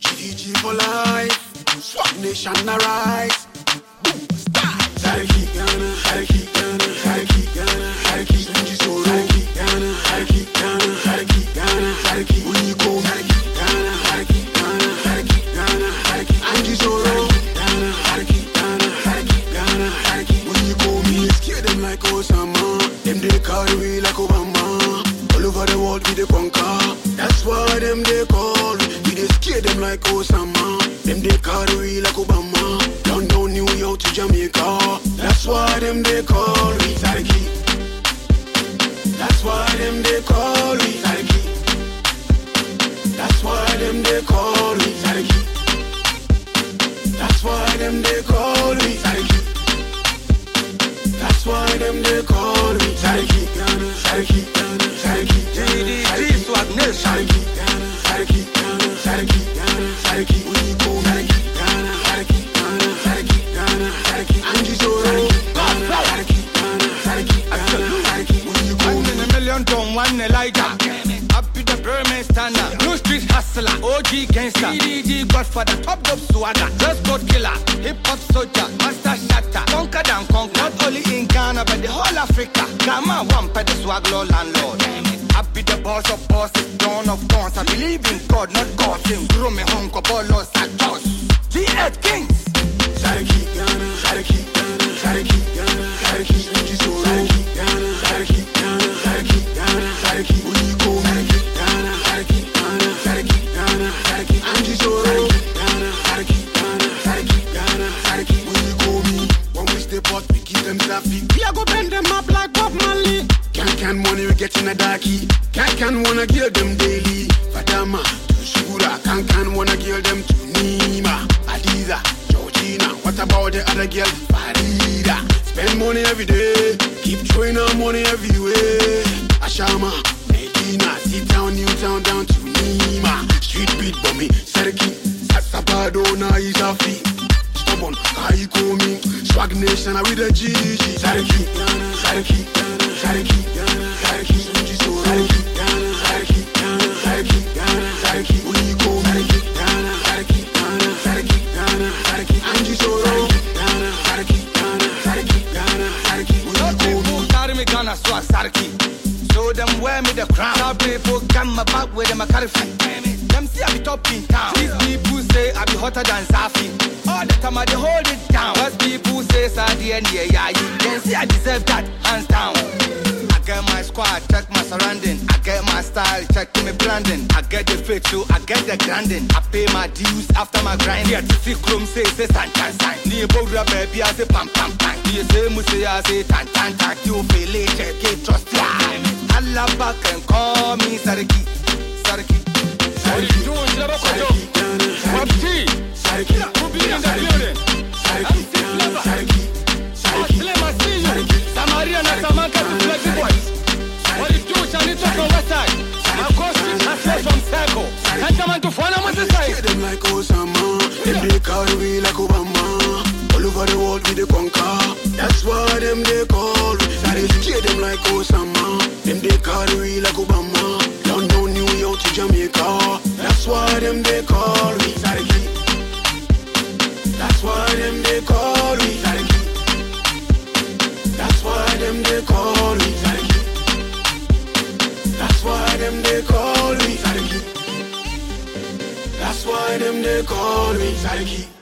GDG for life. Swap nation arise. Ghana, Sarki Ghana, Sarki Ghana, Sarki Uniko. Me them like Osama. Them they carry we like Obama. All over the world we they conquer. That's why them they call we. They scare them like Osama. Them they carry like Obama. London, New York to Jamaica. That's why them they call we Sarki. That's why them they call we Sarki. That's why them they call Ghana, Sarki, Uniko, Sarki, Ghana, Sarki, Ghana, Sarki, Ghana, Sarki, Anji Zoro, Ghana, Sarki, Ghana, Sarki, Ghana, Sarki, Uniko, One in a million ton, one Elijah. Happy the Burman standard. Blue street hustler, OG gangster. DDG Godfather, top swagger. Just God killer, hip hop soldier, master shatter. Conquer and conquer. Not in Ghana, but the whole Africa. Gamma one pet the swag law landlord. Happy the boss of bosses, dawn of dawns. I believe in God, not God. Him, grow me home, and toss. G8 Kings. Sarki, Ghana, Sarki, Ghana, Sarki, Ghana, Sarki, Unji Zoro, Sarki, Ghana, Sarki, Ghana, Sarki, Ghana, Sarki, Uniko, Sarki, Ghana, Sarki, Ghana, Sarki, Ghana, Sarki, Anji Zoro, Ghana, Sarki, Ghana, Sarki, Ghana, Sarki, Uniko, me. When we step out, we keep them sappy. We a go bend them up like Bob Marley. Can can money we get in a darky. Can can wanna give them daily. Fadama, to Shura, can can wanna give them to Nima, Adiza, Georgina. What about the other girl? Farida. Spend money every day. Keep throwing out money everywhere. Ashama, Medina, sit down, New Town, down to Nation, I with the GG. Ghana, Sarki, Ghana, Sarki, Sunji Soro. Sarki, Ghana, Sarki, Ghana, Sarki, Ghana, Sarki, Uniko, Sarki, Ghana, Sarki, Ghana, Sarki, Ghana, Sarki, Anji Soro. Ghana, Sarki, Ghana, Sarki, Ghana, Sarki, No Uniko, people carry me Ghana swag Sarki. So them wear me the crown. Now people come back with them a carry free. Them see I be top in town. These people hotter than Safi. All the time I hold it down. Cause people say and yeah you. Then see I deserve that hands down. I get my squad, check my surrounding. I get my style, check me branding. I get the fit too, I get the grinding. I pay my dues after my grind. Yeah, to see chrome say say san san san. Ni bogra baby I say pam pam pam. Ni say mu say I say tan tan tan. You feel it, check it, trust ya. Allah back and call me Sarki, Sarki. Sarki, Sarki, them they carry we like Obama. All over the world we they conquer. That's why them they call we. Now they them like Osama, them they carry we like Obama. London, New York to Jamaica. That's why them they call we. That's why them they call we. That's why them they call Sarki. That's why them they call Sarki. That's why them they call me Sarki.